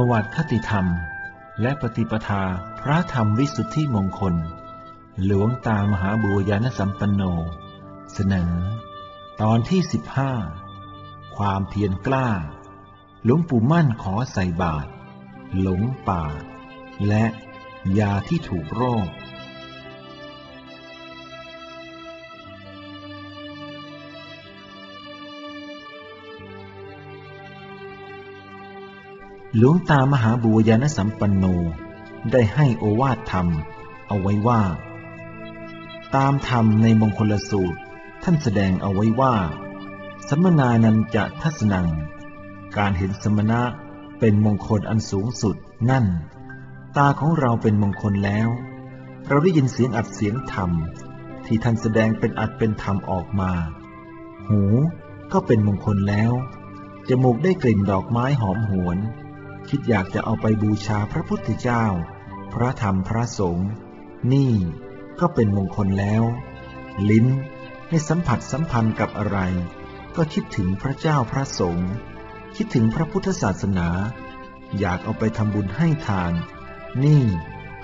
ประวัติคติธรรม และปฏิปทาพระธรรมวิสุทธิมงคล หลวงตามหาบุญญาณสัมปันโน เสนอ ตอนที่สิบห้าความเพียรกล้า หลวงปู่มั่นขอใส่บาตรหลงป่า และยาที่ถูกโรค หลวงตามหาบุญญาณสัมปันโน ได้ให้โอวาทธรรม เอาไว้ว่า ตามธรรมในมงคลสูตร ท่านแสดงเอาไว้ว่า สมนานันจะทัศนัง การเห็นสมณะเป็นมงคลอันสูงสุดนั่น ตาของเราเป็นมงคลแล้ว เราได้ยินเสียงอัดเสียงธรรม ที่ท่านแสดงเป็นอัดเป็นธรรมออกมา หูก็เป็นมงคลแล้ว จมูกได้กลิ่นดอกไม้หอมหวน คิดอยากจะเอาไปบูชาพระพุทธเจ้า พระธรรมพระสงฆ์นี่ก็เป็นมงคลแล้ว ลิ้นให้สัมผัสสัมพันธ์กับอะไร ก็คิดถึงพระเจ้าพระสงฆ์คิดถึงพระพุทธศาสนา อยากเอาไปทำบุญให้ทาน นี่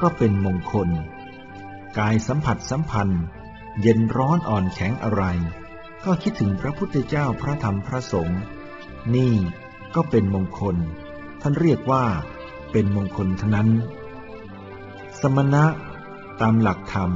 ก็เป็นมงคล กายสัมผัสสัมพันธ์ เย็นร้อนอ่อนแข็งอะไร ก็คิดถึงพระพุทธเจ้าพระธรรมพระสงฆ์นี่ก็เป็นมงคล ท่านเรียกว่าเป็นมงคลทั้งนั้น สมณะตามหลักธรรม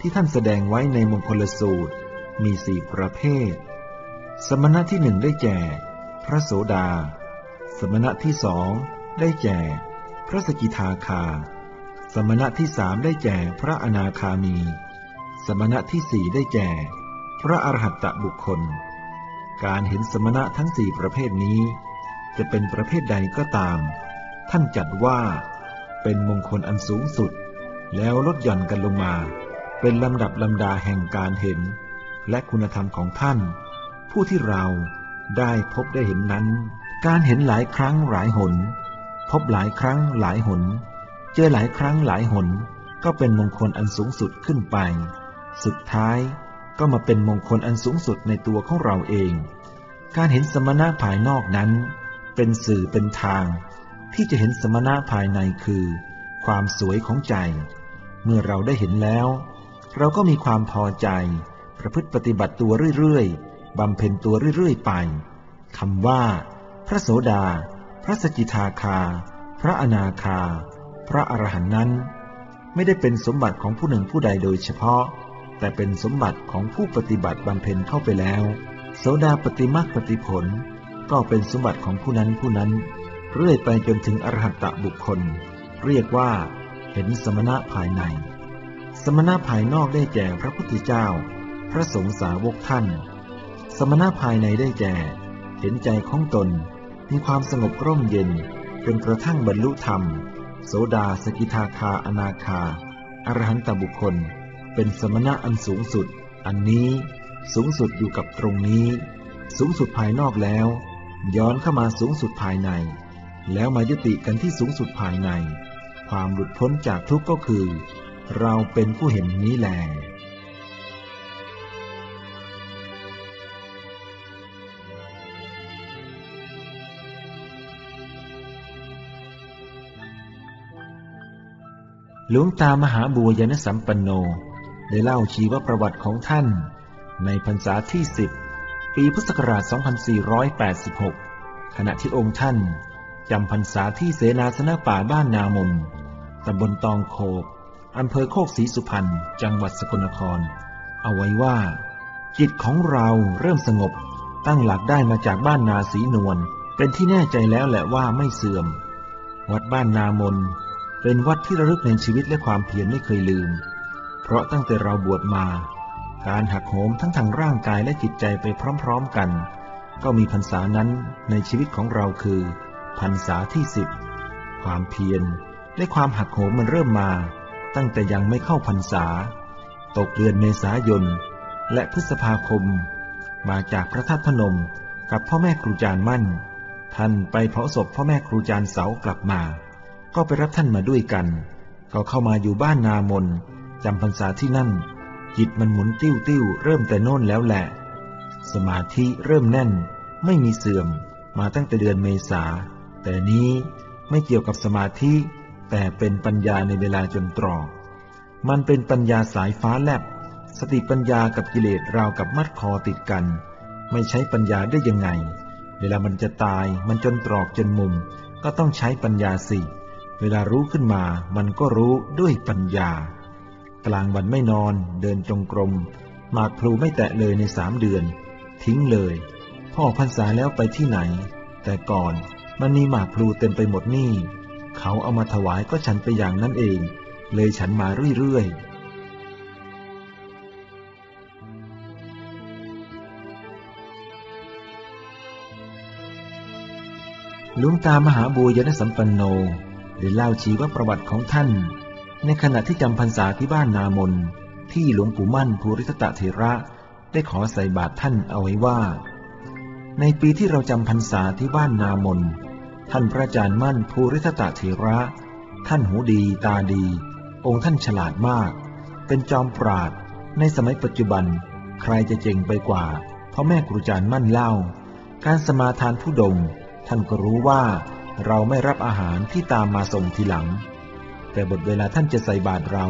ที่ท่านแสดงไว้ในมงคลสูตรมีสี่ประเภท สมณะที่หนึ่งได้แก่ พระโสดา สมณะที่สองได้แก่ พระสกิทาคา สมณะที่สามได้แก่พระอนาคามี สมณะที่สี่ได้แก่ พระอรหัตตบุคคล การเห็นสมณะทั้งสี่ประเภทนี้ จะเป็นประเภทใดก็ตาม ท่านจัดว่า เป็นมงคลอันสูงสุด แล้วลดหย่อนกันลงมา เป็นลำดับลำดาแห่งการเห็น และคุณธรรมของท่าน ผู้ที่เราได้พบได้เห็นนั้น การเห็นหลายครั้งหลายหน พบหลายครั้งหลายหน เจอหลายครั้งหลายหน ก็เป็นมงคลอันสูงสุดขึ้นไป สุดท้ายก็มาเป็นมงคลอันสูงสุดในตัวของเราเอง การเห็นสมณะภายนอกนั้น เป็นสื่อเป็นทาง ที่จะเห็นสมณะภายในคือ ความสวยของใจ เมื่อเราได้เห็นแล้ว เราก็มีความพอใจ ประพฤติปฏิบัติตัวเรื่อยๆบำเพ็ญตัวเรื่อยๆไปคำว่า พระโสดา พระสกิทาคา พระอนาคา พระอรหันต์นั้น ไม่ได้เป็นสมบัติของผู้หนึ่งผู้ใดโดยเฉพาะ แต่เป็นสมบัติของผู้ปฏิบัติบำเพ็ญเข้าไปแล้ว โสดาปฏิมาปฏิผล ก็เป็นสมบัติของผู้นั้นผู้นั้นเรื่อยไปจนถึงอรหัตตบุคคล เรียกว่าเห็นสมณะภายใน สมณะภายนอกได้แก่พระพุทธเจ้า พระสงฆ์สาวกท่าน สมณะภายในได้แก่ เห็นใจของตน มีความสงบร่มเย็นจนกระทั่งบรรลุธรรม โสดาสกิทาคาอนาคา อรหันตบุคคล เป็นสมณะอันสูงสุด อันนี้สูงสุดอยู่กับตรงนี้ สูงสุดภายนอกแล้ว ย้อนเข้ามาสูงสุดภายใน แล้วมายุติกันที่สูงสุดภายใน ความหลุดพ้นจากทุกข์ก็คือ เราเป็นผู้เห็นนี้แลหลวงตามหาบัวยานสัมปันโน ได้เล่าชีวประวัติของท่าน ในพรรษาที่10 ปีพุทธศักราช 2486 ขณะที่องค์ท่านจำพรรษาที่เสนาสนะป่าบ้านนามนตำบลตองโคกอำเภอโคกศรีสุพรรณ จังหวัดสกลนคร เอาไว้ว่า จิตของเราเริ่มสงบ ตั้งหลักได้มาจากบ้านนาสีนวล เป็นที่แน่ใจแล้วแหละว่าไม่เสื่อม วัดบ้านนามน เป็นวัดที่ระลึกในชีวิตและความเพียรไม่เคยลืม เพราะตั้งแต่เราบวชมา การหักโหมทั้งทางร่างกายและจิตใจไปพร้อมๆกัน ก็มีพรรษานั้นในชีวิตของเราคือพรรษาที่สิบความเพียรและความหักโหมมันเริ่มมา ตั้งแต่ยังไม่เข้าพรรษา ตกเดือนเมษายน และพฤษภาคม มาจากพระธาตุพนมกับพ่อแม่ครูจารย์มั่น ท่านไปเผาศพพ่อแม่ครูจารย์เสากลับมา ก็ไปรับท่านมาด้วยกัน ก็เข้ามาอยู่บ้านนามนจำพรรษาที่นั่น จิตมันหมุนติ้วติ้วเริ่มแต่โน่นแล้วแหละ สมาธิเริ่มแน่น ไม่มีเสื่อม มาตั้งแต่เดือนเมษา แต่นี้ไม่เกี่ยวกับสมาธิ แต่เป็นปัญญาในเวลาจนตรอก มันเป็นปัญญาสายฟ้าแลบ สติปัญญากับกิเลสราวกับมัดคอติดกัน ไม่ใช้ปัญญาได้ยังไง เวลามันจะตาย มันจนตรอกจนมุม ก็ต้องใช้ปัญญาสิ เวลารู้ขึ้นมา มันก็รู้ด้วยปัญญา กลางวันไม่นอน เดินจงกรม หมากพลูไม่แตะเลยในสามเดือน ทิ้งเลย พ่อพรรษาแล้วไปที่ไหน แต่ก่อนมันมีหมากพลูเต็มไปหมดนี่ เขาเอามาถวายก็ฉันไปอย่างนั้นเอง เลยฉันมาเรื่อยๆหลวงตามหาบุญยนสัมปันโนได้เล่าชีวประวัติของท่าน ในขณะที่จำพรรษาที่บ้านนามน ที่หลวงปู่มั่นภูริทัตเถระได้ขอใส่บาตรท่านเอาไว้ว่า ในปีที่เราจำพรรษาที่บ้านนามน ท่านพระอาจารย์มั่นภูริทัตเถระ ท่านหูดีตาดี องค์ท่านฉลาดมาก เป็นจอมปราดในสมัยปัจจุบัน ใครจะเจ๋งไปกว่าเพราะแม่ครูอาจารย์มั่นเล่า การสมาทานผู้ดง ท่านก็รู้ว่าเราไม่รับอาหารที่ตามมาส่งทีหลัง แต่บทเวลาท่านจะใส่บาตรเรา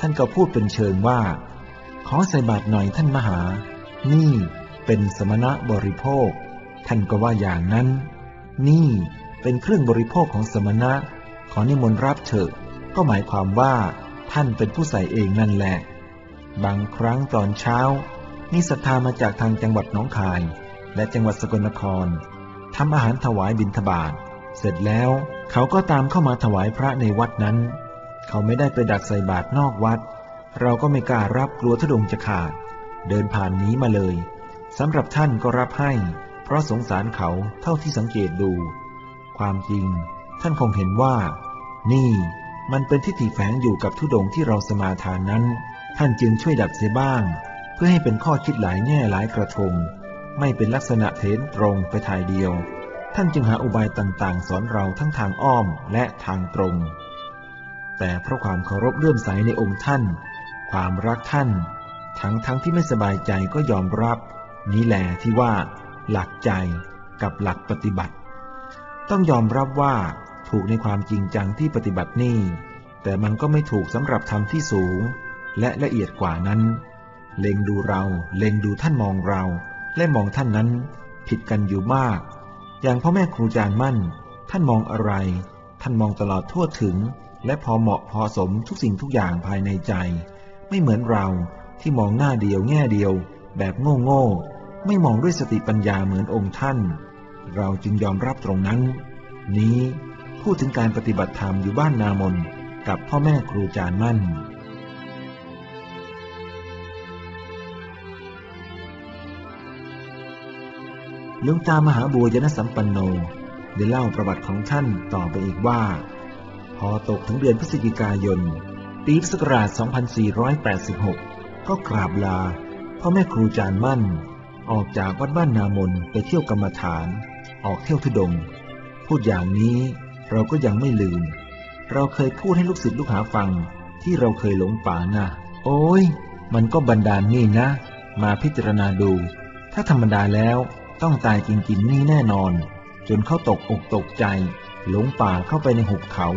ท่านก็พูดเป็นเชิงว่า ขอใส่บาตรหน่อยท่านมหา นี่เป็นสมณะบริโภค ท่านก็ว่าอย่างนั้น นี่เป็นเครื่องบริโภคของสมณะ ขอนิมนต์รับเถอะก็หมายความว่า ท่านเป็นผู้ใส่เองนั่นแหละ บางครั้งตอนเช้ามีศรัทธามาจากทางจังหวัดน้องคาย และจังหวัดสกลนครทำอาหารถวายบิณฑบาต เสร็จแล้วเขาก็ตามเข้ามาถวายพระในวัดนั้น เขาไม่ได้ไปดักใส่บาตรนอกวัด เราก็ไม่กล้ารับกลัวทดงจะขาด เดินผ่านนี้มาเลยสำหรับท่านก็รับให้ เพราะสงสารเขาเท่าที่สังเกตดู ความจริง ท่านคงเห็นว่า นี่มันเป็นทิฏฐิแฝงอยู่กับทุดงที่เราสมาทานนั้น ท่านจึงช่วยดัดเสียบ้าง เพื่อให้เป็นข้อคิดหลายแง่หลายกระทง ไม่เป็นลักษณะเทนตรงไปทายเดียว ท่านจึงหาอุบายต่างๆ สอนเราทั้งทางอ้อมและทางตรง แต่เพราะความเคารพเลื่อมใสในองค์ท่าน ความรักท่าน ทั้งทั้งที่ไม่สบายใจก็ยอมรับ นี้แหละที่ว่า หลักใจกับหลักปฏิบัติ ต้องยอมรับว่าถูกในความจริงจังที่ปฏิบัตินี่ แต่มันก็ไม่ถูกสำหรับธรรมที่สูง และละเอียดกว่านั้น เล็งดูเรา เล็งดูท่านมองเรา และมองท่านนั้น ผิดกันอยู่มาก อย่างพ่อแม่ครูอาจารย์มั่น ท่านมองอะไร ท่านมองตลอดทั่วถึง และพอเหมาะพอสมทุกสิ่งทุกอย่างภายในใจ ไม่เหมือนเราที่มองหน้าเดียวแง่เดียว แบบโง่โง่ไม่มองด้วยสติปัญญาเหมือนองค์ท่าน เราจึงยอมรับตรงนั้น นี้พูดถึงการปฏิบัติธรรมอยู่บ้านนามนกับพ่อแม่ครูอาจารย์มั่น หลวงตามหาบัวยนสัมปันโนได้เล่าประวัติของท่านต่อไปอีกว่า พอตกถึงเดือนพฤศจิกายน ปีศักราช 2486 ก็กราบลาพ่อแม่ครูจาร์มั่น ออกจากวัดบ้านนามนไปเที่ยวกรรมฐาน ออกเที่ยวทุดง พูดอย่างนี้เราก็ยังไม่ลืม เราเคยพูดให้ลูกศิษย์ลูกหาฟังที่เราเคยหลงป่านะโอ้ย มันก็บันดาลนี่นะ มาพิจารณาดู ถ้าธรรมดาแล้ว ต้องตายจริงๆนี่แน่นอน จนเขาตกอกตกใจ หลงป่าเข้าไปในหุบเขา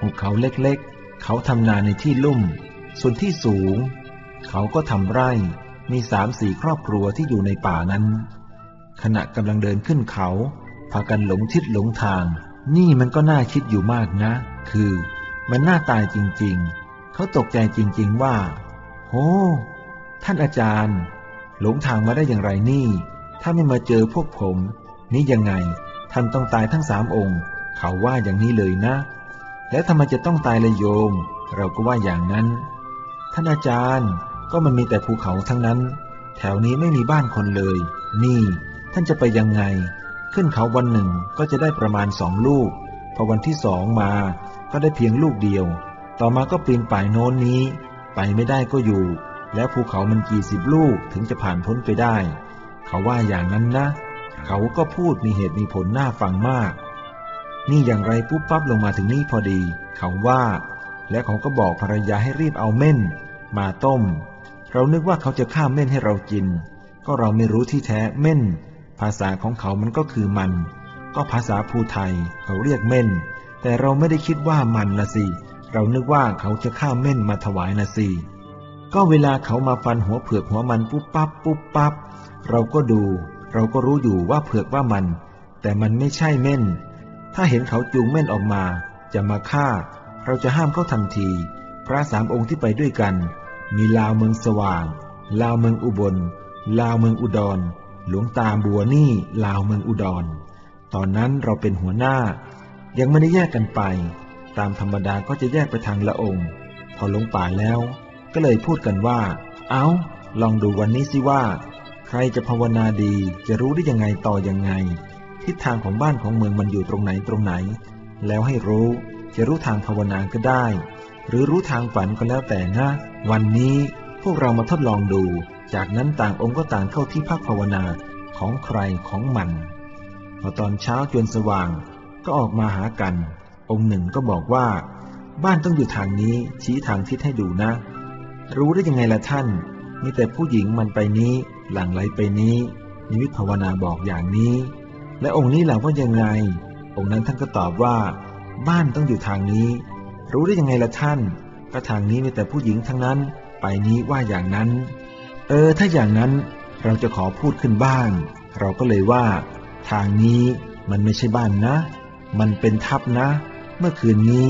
หุบเขาเล็กๆ เขาทำนาในที่ลุ่ม ส่วนที่สูง เขาก็ทำไร่มีสามสี่ครอบครัวที่อยู่ในป่านั้น ขณะกำลังเดินขึ้นเขา พากันหลงทิศหลงทาง นี่มันก็น่าคิดอยู่มากนะ คือมันน่าตายจริงๆ เขาตกใจจริงๆว่า โอ้ท่านอาจารย์ หลงทางมาได้อย่างไรนี่ ถ้าไม่มาเจอพวกผม นี่ยังไง ท่านต้องตายทั้งสามองค์ เขาว่าอย่างนี้เลยนะ แล้วทำไมจะต้องตายเลยโยม เราก็ว่าอย่างนั้น ท่านอาจารย์ก็มันมีแต่ภูเขาทั้งนั้น แถวนี้ไม่มีบ้านคนเลย นี่ ท่านจะไปยังไง ขึ้นเขาวันหนึ่งก็จะได้ประมาณสองลูก พอวันที่สองมา ก็ได้เพียงลูกเดียว ต่อมาก็ปีนป่ายโน้นนี้ ไปไม่ได้ก็อยู่ แล้วภูเขามันกี่สิบลูกถึงจะผ่านพ้นไปได้ เขาว่าอย่างนั้นนะ เขาก็พูดมีเหตุมีผลน่าฟังมาก นี่อย่างไรปุ๊บปั๊บลงมาถึงนี่พอดี เขาว่า และเขาก็บอกภรรยาให้รีบเอาเม่น มาต้ม เรานึกว่าเขาจะฆ่าเม่นให้เรากิน ก็เราไม่รู้ที่แท้เม่น ภาษาของเขามันก็คือมัน ก็ภาษาภูไทย เขาเรียกเม่น แต่เราไม่ได้คิดว่ามันละสิเรานึกว่าเขาจะฆ่าเม่นมาถวายนะสิก็เวลาเขามาฟันหัวเผือกหัวมันปุ๊บปั๊บปุ๊บปั๊บ เราก็ดู เราก็รู้อยู่ว่าเผือกว่ามัน แต่มันไม่ใช่เม่น ถ้าเห็นเขาจูงเม่นออกมา จะมาฆ่า เราจะห้ามเขาทันที พระสามองค์ที่ไปด้วยกัน มีลาวเมืองสว่าง ลาวเมืองอุบล ลาวเมืองอุดร หลวงตาบัวนี่ลาวเมืองอุดร ตอนนั้นเราเป็นหัวหน้า ยังไม่ได้แยกกันไป ตามธรรมดาก็จะแยกไปทางละองค์ พอลงป่าแล้ว ก็เลยพูดกันว่า เอา้า ลองดูวันนี้สิว่า รจะภาวนาดีจะรู้ได้ยังไงต่อยังไง ทิศทางของบ้านของเมืองมันอยู่ตรงไหนตรงไหน แล้วให้รู้จะรู้ทางภาวนาก็ได้ หรือรู้ทางฝันก็แล้วแต่นะ วันนี้พวกเรามาทดลองดู จากนั้นต่างองค์ก็ต่างเข้าที่พักภาวนาของใครของมัน พอตอนเช้าจวนสว่างก็ออกมาหากัน องค์หนึ่งก็บอกว่า บ้านต้องอยู่ทางนี้ชี้ทางทิศให้ดูนะ รู้ได้ยังไงล่ะท่านมีแต่ผู้หญิงมันไปนี้ หลังไหลไปนี้นิมิตภาวนาบอกอย่างนี้ และองค์นี้หลังว่ายังไง องค์นั้นท่านก็ตอบว่า บ้านต้องอยู่ทางนี้ รู้ได้ยังไงล่ะท่านก็ทางนี้มีแต่ผู้หญิงทั้งนั้น ไปนี้ว่าอย่างนั้น เออ ถ้าอย่างนั้นเราจะขอพูดขึ้นบ้าง เราก็เลยว่า ทางนี้มันไม่ใช่บ้านนะ มันเป็นทับนะ เมื่อคืนนี้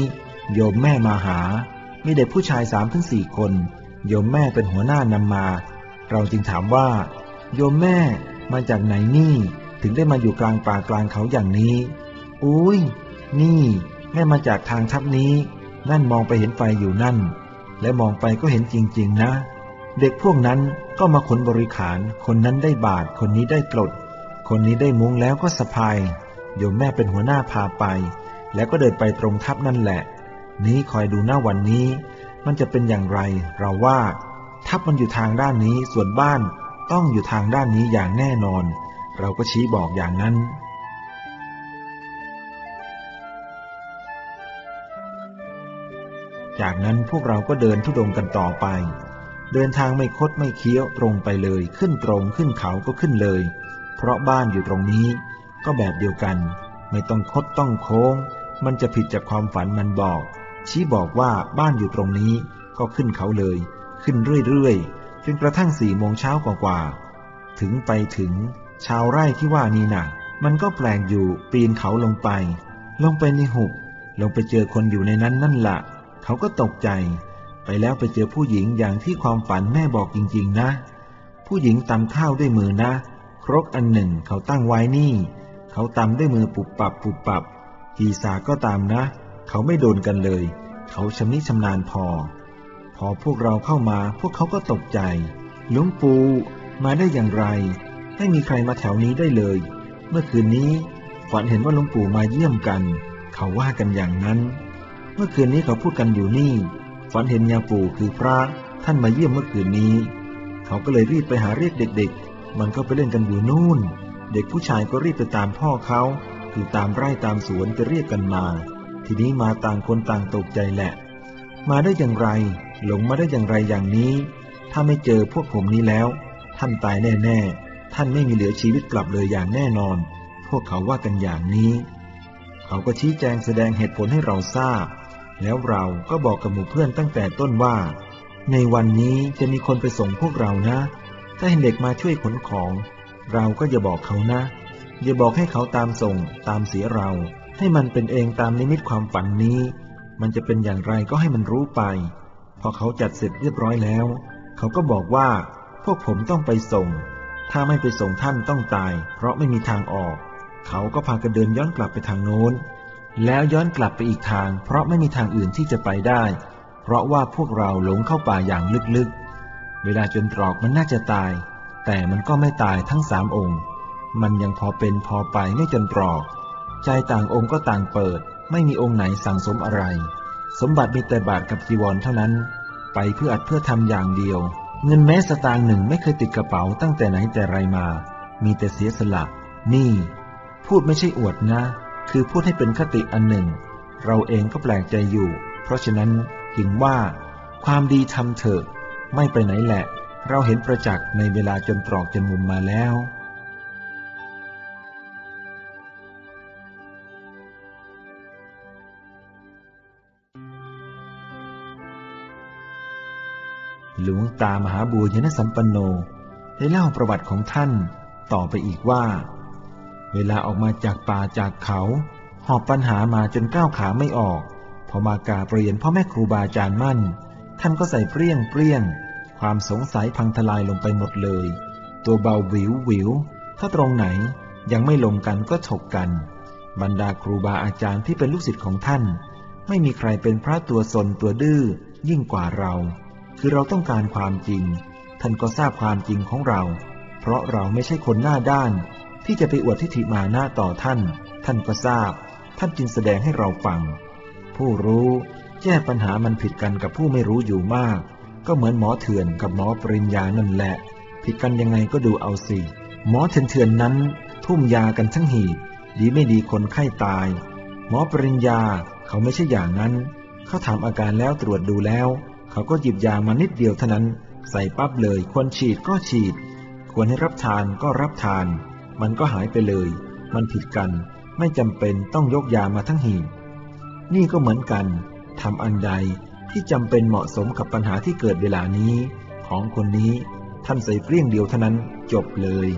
โยมแม่มาหา มีเด็กผู้ชายสามถึงสี่คน โยมแม่เป็นหัวหน้านำมา เราจึงถามว่า โยมแม่มาจากไหนนี่ ถึงได้มาอยู่กลางป่ากลางเขาอย่างนี้ อุ้ย นี่ แม่มาจากทางทับนี้ นั่นมองไปเห็นไฟอยู่นั่น และมองไปก็เห็นจริง ๆ นะ เด็กพวกนั้นก็มาขนบริขาร คนนั้นได้บาท คนนี้ได้กรด คนนี้ได้มุ้งแล้วก็สะพาย โยมแม่เป็นหัวหน้าพาไป แล้วก็เดินไปตรงทับนั่นแหละ นี้คอยดูหน้าวันนี้ มันจะเป็นอย่างไร เราว่า ทับมันอยู่ทางด้านนี้ส่วนบ้านต้องอยู่ทางด้านนี้อย่างแน่นอน เราก็ชี้บอกอย่างนั้น จากนั้นพวกเราก็เดินทุดงกันต่อไป เดินทางไม่คดไม่เคี้ยวตรงไปเลย ขึ้นตรงขึ้นเขาก็ขึ้นเลย เพราะบ้านอยู่ตรงนี้ ก็แบบเดียวกัน ไม่ต้องคดต้องโค้ง มันจะผิดจากความฝันมันบอก ชี้บอกว่าบ้านอยู่ตรงนี้ก็ขึ้นเขาเลย ขึ้นเรื่อยๆ จนกระทั่งสี่โมงเช้ากว่าๆ ถึงไปถึงชาวไร่ที่ว่านี่นะ่ะ มันก็แปลกอยู่ปีนเขาลงไป ลงไปในหุบ ลงไปเจอคนอยู่ในนั้นนั่นละ่ะเขาก็ตกใจ ไปแล้วไปเจอผู้หญิงอย่างที่ความฝันแม่บอกจริงๆนะ ผู้หญิงตำข้าวด้วยมือนะ ครกอันหนึ่งเขาตั้งไว้นี่ เขาตำด้วยมือปุบปับปุบปับกีสาก็ตามนะ เขาไม่โดนกันเลย เขาชำนิชำนาญพอ อพวกเราเข้ามาพวกเขาก็ตกใจ หลวงปู่มาได้อย่างไร ไม่มีใครมาแถวนี้ได้เลย เมื่อคืนนี้ฝันเห็นว่าหลวงปู่มาเยี่ยมกัน เขาว่ากันอย่างนั้น เมื่อคืนนี้เขาพูดกันอยู่นี่ ฝันเห็นยาปู่คือพระท่านมาเยี่ยมเมื่อคืนนี้ เขาก็เลยรีบไปหาเรียกเด็ก ๆ มันก็ไปเล่นกันอยู่นู่น เด็กผู้ชายก็รีบไปตามพ่อเขาคือตามไร่ตามสวนจะเรียกกันมา ทีนี้มาต่างคนต่างตกใจแหละ มาได้อย่างไร หลงมาได้อย่างไรอย่างนี้ ถ้าไม่เจอพวกผมนี้แล้ว ท่านตายแน่ๆ ท่านไม่มีเหลือชีวิตกลับเลยอย่างแน่นอน พวกเขาว่ากันอย่างนี้ เขาก็ชี้แจงแสดงเหตุผลให้เราทราบ แล้วเราก็บอกกับหมู่เพื่อนตั้งแต่ต้นว่า ในวันนี้จะมีคนไปส่งพวกเรานะ ถ้าเห็นเด็กมาช่วยขนของ เราก็อย่าบอกเขานะ อย่าบอกให้เขาตามส่งตามเสียเรา ให้มันเป็นเองตามนิมิตความฝันนี้ มันจะเป็นอย่างไรก็ให้มันรู้ไป พอเขาจัดเสร็จเรียบร้อยแล้ว เขาก็บอกว่า พวกผมต้องไปส่ง ถ้าไม่ไปส่งท่านต้องตาย เพราะไม่มีทางออก เขาก็พากันเดินย้อนกลับไปทางโน้น แล้วย้อนกลับไปอีกทาง เพราะไม่มีทางอื่นที่จะไปได้ เพราะว่าพวกเราหลงเข้าป่าอย่างลึกๆ เวลาจนตรอกมันน่าจะตาย แต่มันก็ไม่ตายทั้งสามองค์ มันยังพอเป็นพอไปไม่จนตรอก ใจต่างองค์ก็ต่างเปิด ไม่มีองค์ไหนสั่งสมอะไร สมบัติมีแต่บาทกับจีวรเท่านั้น ไปเพื่ออัดเพื่อทำอย่างเดียว เงินแม้สตางค์หนึ่งไม่เคยติดกระเป๋าตั้งแต่ไหนแต่ไรมา มีแต่เสียสละ นี่ พูดไม่ใช่อวดนะ คือพูดให้เป็นคติอันหนึ่ง เราเองก็แปลกใจอยู่ เพราะฉะนั้นถึงว่า ความดีทำเถอะ ไม่ไปไหนแหละ เราเห็นประจักษ์ในเวลาจนตรอกจนมุมมาแล้ว หลวงตามหาบัวยนสัมปันโนได้เล่าประวัติของท่านต่อไปอีกว่า เวลาออกมาจากป่าจากเขา หอบปัญหามาจนก้าวขาไม่ออก พอมากาเปลี่ยนพ่อแม่ครูบาอาจารย์มั่น ท่านก็ใส่เปรี้ยงเปรี้ยง ความสงสัยพังทลายลงไปหมดเลย ตัวเบาวิววิว ถ้าตรงไหนยังไม่ลงกันก็ถกกัน บรรดาครูบาอาจารย์ที่เป็นลูกศิษย์ของท่าน ไม่มีใครเป็นพระตัวสนตัวดื้อยิ่งกว่าเรา คือเราต้องการความจริง ท่านก็ทราบความจริงของเรา เพราะเราไม่ใช่คนหน้าด้าน ที่จะไปอวดทิฏฐิมาหน้าต่อท่าน ท่านก็ทราบ ท่านจึงแสดงให้เราฟัง ผู้รู้แก้ปัญหามันผิดกันกับผู้ไม่รู้อยู่มาก ก็เหมือนหมอเถื่อนกับหมอปริญญานั่นแหละ ผิดกันยังไงก็ดูเอาสิ หมอเถื่อนๆนั้น ทุ่มยากันทั้งหีบดีไม่ดีคนไข้ตาย หมอปริญญาเขาไม่ใช่อย่างนั้น เขาถามอาการแล้วตรวจดูแล้ว เขาก็หยิบยามานิดเดียวเท่านั้น ใส่ปั๊บเลย ควรฉีดก็ฉีด ควรให้รับทานก็รับทาน มันก็หายไปเลย มันผิดกัน ไม่จำเป็นต้องยกยามาทั้งหีบนี่ก็เหมือนกันทำอันใดที่จำเป็นเหมาะสมกับปัญหาที่เกิดเวลานี้ ของคนนี้ท่านใส่เปรี้ยงเดียวเท่านั้นจบเลย